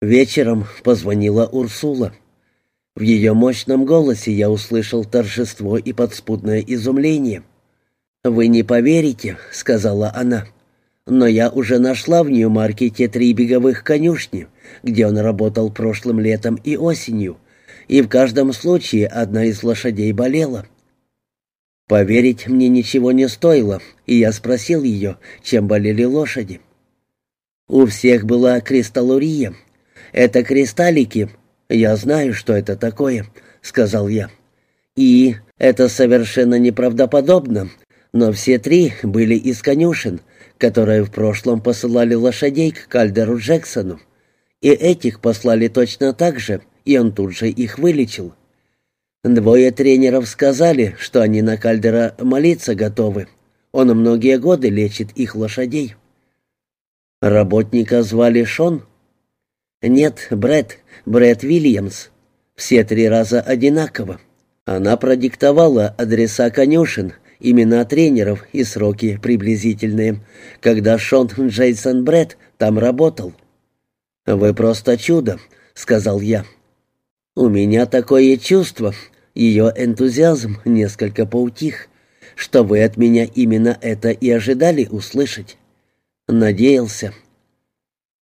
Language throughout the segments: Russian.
Вечером позвонила Урсула. В ее мощном голосе я услышал торжество и подспудное изумление. «Вы не поверите», — сказала она, — «но я уже нашла в Нью-Маркете три беговых конюшни, где он работал прошлым летом и осенью, и в каждом случае одна из лошадей болела». Поверить мне ничего не стоило, и я спросил ее, чем болели лошади. У всех была кристаллурия. Это кристаллики. Я знаю, что это такое, сказал я. И это совершенно неправдоподобно, но все три были из конюшен, которые в прошлом посылали лошадей к Кальдеру Джексону. И этих послали точно так же, и он тут же их вылечил. Двое тренеров сказали, что они на Кальдера молиться готовы. Он многие годы лечит их лошадей. Работника звали Шон? Нет, Брэд, Брэд Вильямс. Все три раза одинаково. Она продиктовала адреса конюшен, имена тренеров и сроки приблизительные, когда Шон Джейсон Брэд там работал. «Вы просто чудо», — сказал я. «У меня такое чувство», ее энтузиазм несколько поутих, что вы от меня именно это и ожидали услышать. Надеялся.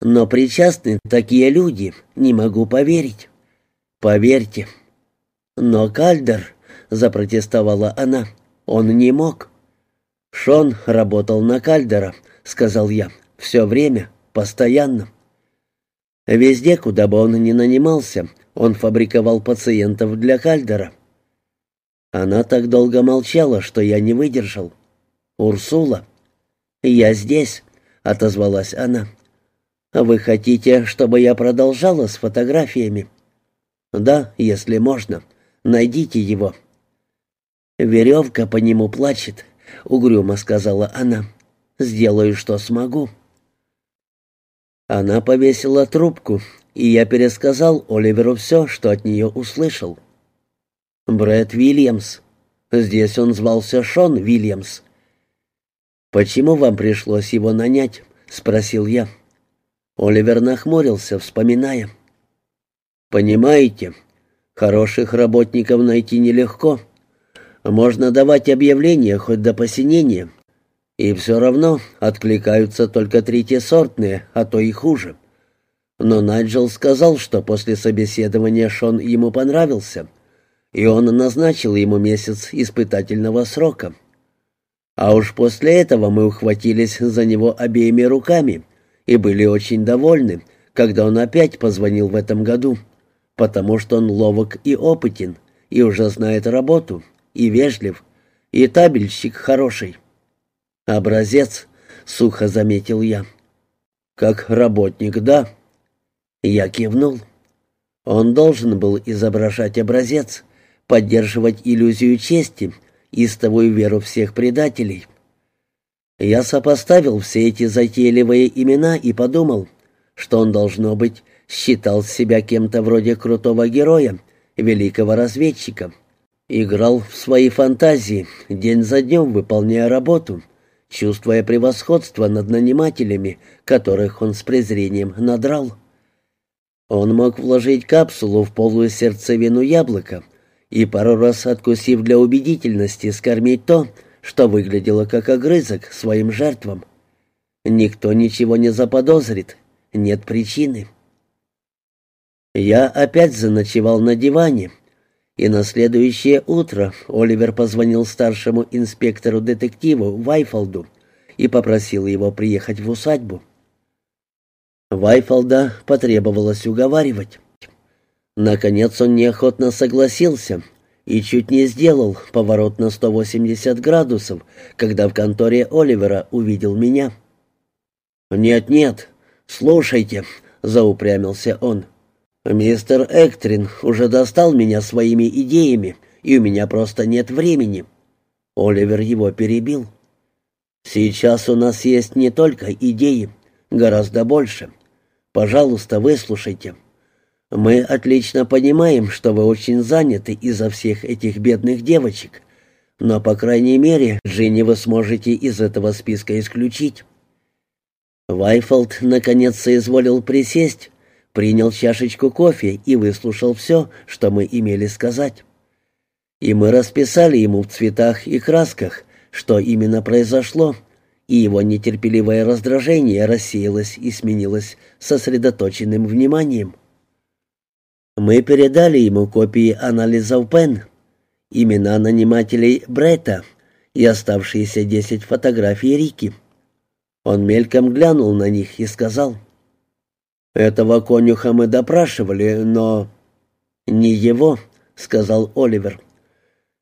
Но причастны такие люди, не могу поверить. Поверьте. Но Кальдер, запротестовала она, он не мог. Шон работал на Кальдера, сказал я, все время, постоянно. Везде, куда бы он ни нанимался, он фабриковал пациентов для Кальдера. Она так долго молчала, что я не выдержал. «Урсула?» «Я здесь», — отозвалась она. «Вы хотите, чтобы я продолжала с фотографиями?» «Да, если можно. Найдите его». «Веревка по нему плачет», — угрюмо сказала она. «Сделаю, что смогу». Она повесила трубку, и я пересказал Оливеру все, что от нее услышал. Брэд Вильямс. Здесь он звался Шон Вильямс. «Почему вам пришлось его нанять?» — спросил я. Оливер нахмурился, вспоминая. «Понимаете, хороших работников найти нелегко. Можно давать объявления хоть до посинения, и все равно откликаются только третьесортные, а то и хуже. Но Найджел сказал, что после собеседования Шон ему понравился, и он назначил ему месяц испытательного срока. А уж после этого мы ухватились за него обеими руками и были очень довольны, когда он опять позвонил в этом году, потому что он ловок и опытен, и уже знает работу, и вежлив, и табельщик хороший. «Образец», — сухо заметил я. «Как работник, да». Я кивнул. Он должен был изображать образец, поддерживать иллюзию чести, истовую веру всех предателей. Я сопоставил все эти затейливые имена и подумал, что он, должно быть, считал себя кем-то вроде крутого героя, великого разведчика. Играл в свои фантазии, день за днем выполняя работу — чувствуя превосходство над нанимателями, которых он с презрением надрал. Он мог вложить капсулу в полую сердцевину яблока и пару раз, откусив для убедительности, скормить то, что выглядело как огрызок своим жертвам. Никто ничего не заподозрит, нет причины. Я опять заночевал на диване, и на следующее утро Оливер позвонил старшему инспектору-детективу Вайфолду и попросил его приехать в усадьбу. Вайфолда потребовалось уговаривать. Наконец он неохотно согласился и чуть не сделал поворот на 180 градусов, когда в конторе Оливера увидел меня. «Нет-нет, слушайте», — заупрямился он, — «Мистер Эктрин уже достал меня своими идеями, и у меня просто нет времени». Оливер его перебил. «Сейчас у нас есть не только идеи, гораздо больше. Пожалуйста, выслушайте. Мы отлично понимаем, что вы очень заняты из-за всех этих бедных девочек, но, по крайней мере, Джинни вы сможете из этого списка исключить». Вайфолд наконец соизволил присесть, принял чашечку кофе и выслушал все, что мы имели сказать. И мы расписали ему в цветах и красках, что именно произошло, и его нетерпеливое раздражение рассеялось и сменилось сосредоточенным вниманием. Мы передали ему копии анализов ПЕН, имена нанимателей Бретта и оставшиеся десять фотографий Рики. Он мельком глянул на них и сказал, «Этого конюха мы допрашивали, но...» «Не его», — сказал Оливер.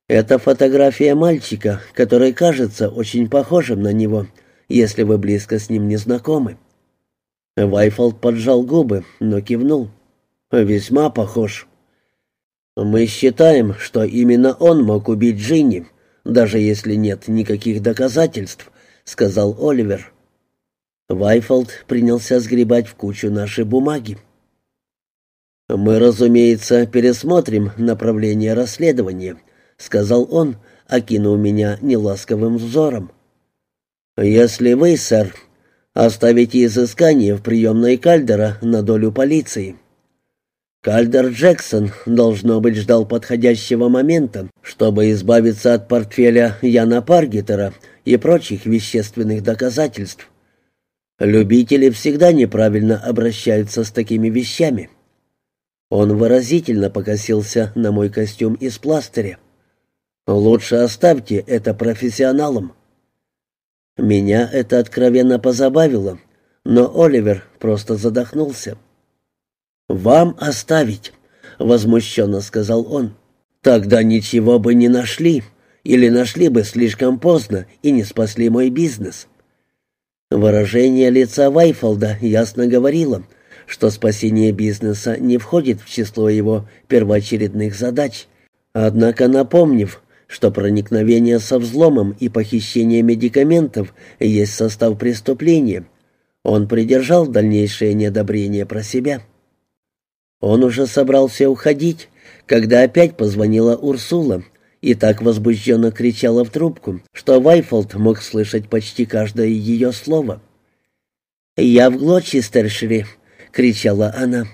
«Это фотография мальчика, который кажется очень похожим на него, если вы близко с ним не знакомы». Вайфолд поджал губы, но кивнул. «Весьма похож». «Мы считаем, что именно он мог убить Джинни, даже если нет никаких доказательств», — сказал Оливер. Вайфолд принялся сгребать в кучу наши бумаги. «Мы, разумеется, пересмотрим направление расследования», — сказал он, окинув меня неласковым взором. «Если вы, сэр, оставите изыскание в приемной Кальдера на долю полиции». Кальдер Джексон, должно быть, ждал подходящего момента, чтобы избавиться от портфеля Яна Паргетера и прочих вещественных доказательств. Любители всегда неправильно обращаются с такими вещами. Он выразительно покосился на мой костюм из пластыря. «Лучше оставьте это профессионалам». Меня это откровенно позабавило, но Оливер просто задохнулся. «Вам оставить», — возмущенно сказал он. «Тогда ничего бы не нашли, или нашли бы слишком поздно и не спасли мой бизнес». Выражение лица Вайфолда ясно говорило, что спасение бизнеса не входит в число его первоочередных задач. Однако, напомнив, что проникновение со взломом и похищение медикаментов есть состав преступления, он придержал дальнейшее неодобрение про себя. Он уже собрался уходить, когда опять позвонила Урсула и так возбужденно кричала в трубку, что Вайфолд мог слышать почти каждое ее слово. «Я в Глочестершире», — кричала она.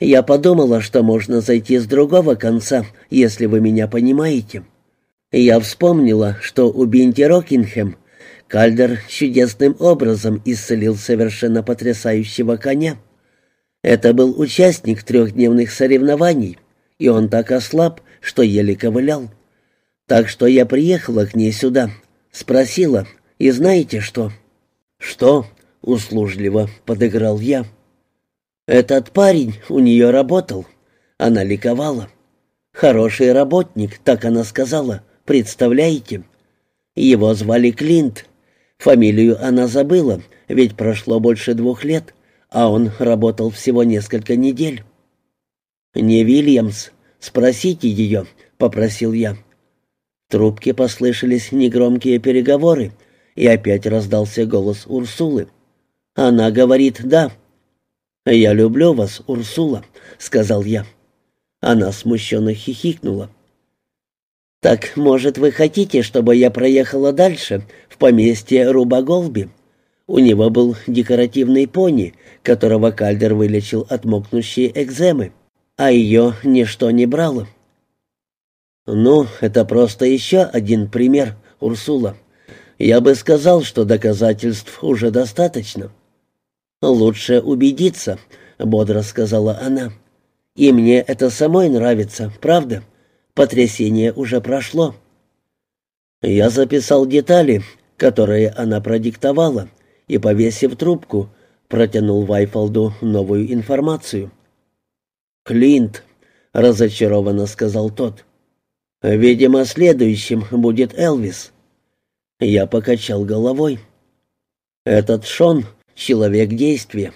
«Я подумала, что можно зайти с другого конца, если вы меня понимаете. Я вспомнила, что у Бинти Рокингем Кальдер чудесным образом исцелил совершенно потрясающего коня. Это был участник трехдневных соревнований, и он так ослаб, что еле ковылял. Так что я приехала к ней сюда, спросила, и знаете что? Что? услужливо подыграл я. Этот парень у нее работал. Она ликовала. Хороший работник, так она сказала. Представляете? Его звали Клинт. Фамилию она забыла, ведь прошло больше двух лет, а он работал всего несколько недель. «Не Вильямс. Спросите ее», — попросил я. В трубке послышались негромкие переговоры, и опять раздался голос Урсулы. Она говорит «да». «Я люблю вас, Урсула», — сказал я. Она смущенно хихикнула. «Так, может, вы хотите, чтобы я проехала дальше, в поместье Рубаголби? У него был декоративный пони, которого Кальдер вылечил от мокнущей экземы, а ее ничто не брало». «Ну, это просто еще один пример, Урсула. Я бы сказал, что доказательств уже достаточно». «Лучше убедиться», — бодро сказала она. «И мне это самой нравится, правда? Потрясение уже прошло». Я записал детали, которые она продиктовала, и, повесив трубку, протянул Вайфолду новую информацию. «Клинт», — разочарованно сказал тот. «Видимо, следующим будет Элвис». Я покачал головой. «Этот Шон — человек действия.